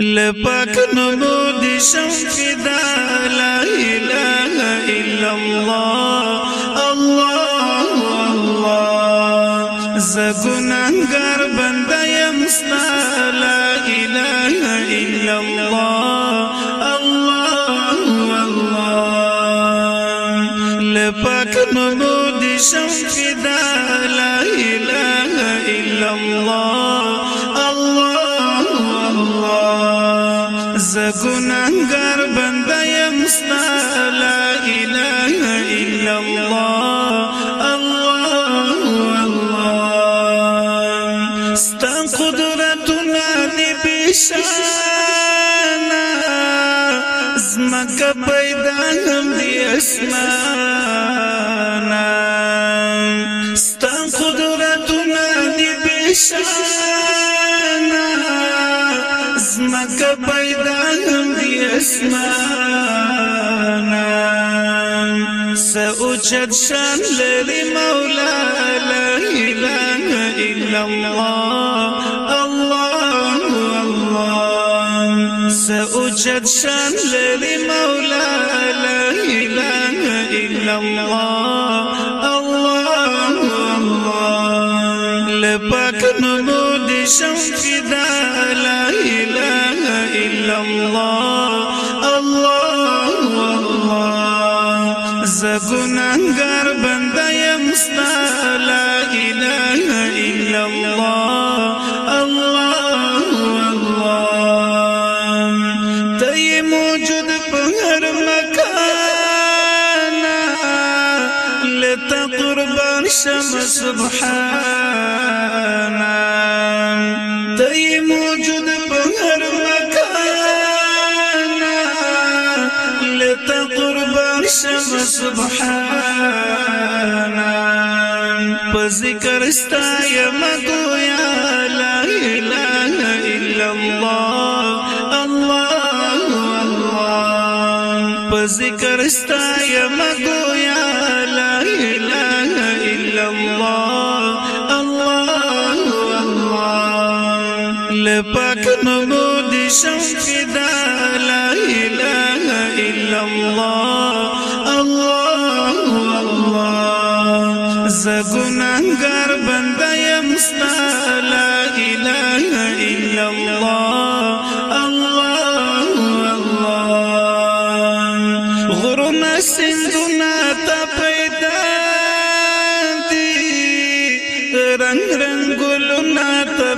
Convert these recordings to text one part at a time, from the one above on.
لپاک نمو دی شم فدا لا اله الا الله الله الله زګننګر بنده يم لا اله الا الله الله الله لپاک نمو دی زمک پیدا هم دی اسمانا ستا قدرتنا دی بشانا زمک پیدا اسمانا سأجد شان لري مولا لا إله إلا الله الله الله سأجد شان لري إلا الله. الله الله شم سبحان ته موجود په هر مکان لته قربان شم سبحانا په ذکر استا یم گویا لا إله إلا الله. الله الله. په ذکر استا لپاک نمو دي شم فدا لا اله الا الله زګننګر بنده يم لا اله الا الله الله الله غرنا سندنا ته پیدا دي رنگ رنگ ګلنا ته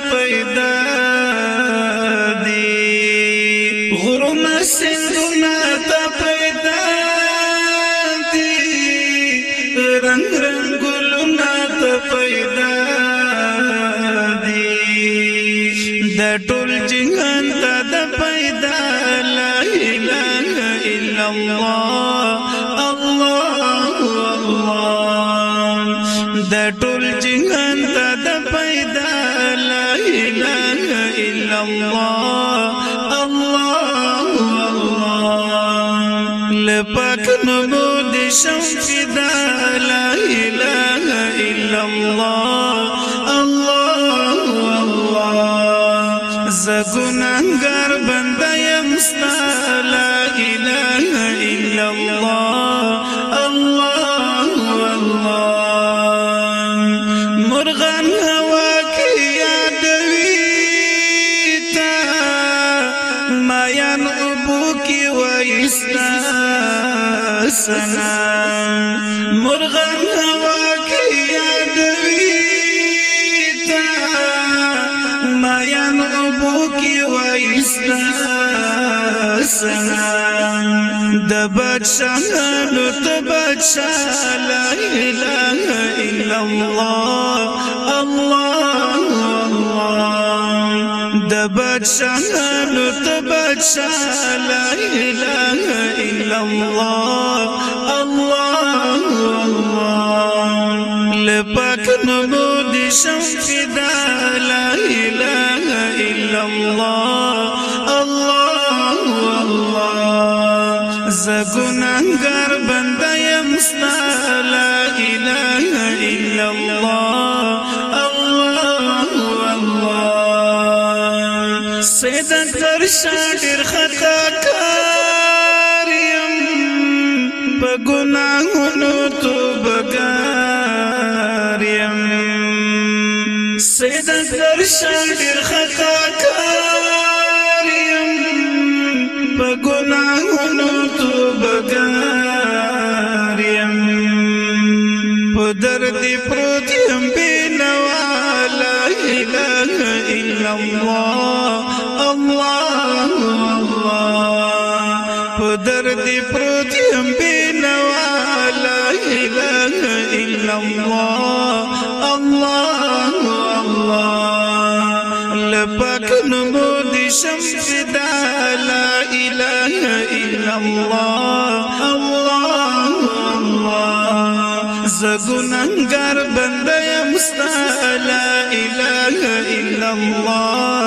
جهان ته د پیدا لا اله الا الله الله الله د ټول جهان ته د پیدا لا اله الا الله الله الله لپاک نمو دي شم فدا لا زګننګر بنده يم لا اله الا الله. الله الله. مرغان هوا کې یادوي تا ما ين ابو کې وایستا؟ سنا. مرغان هوا کی وایستا سلام د بچانو ته بچا لا اله الا الله الله الله د بچانو ته بچا لا اله الا الله الله الله لپاک نمو دي شم فدا لا اله الا الله الله الله. زګننګر بنده يم لا اله الا الله الله الله سید اکبر درشا خطا کاریم په ګناهونو توبګاریم سید درشا ډیر خطا کاریم په ګناهونو توبګاریم په درد پروت یم بنوا لا اله الا الله. الله الله. په درد پروت نمو دي شمس دا لا اله الا الله الله الله زګوننګر بنده يم لا الا الله الله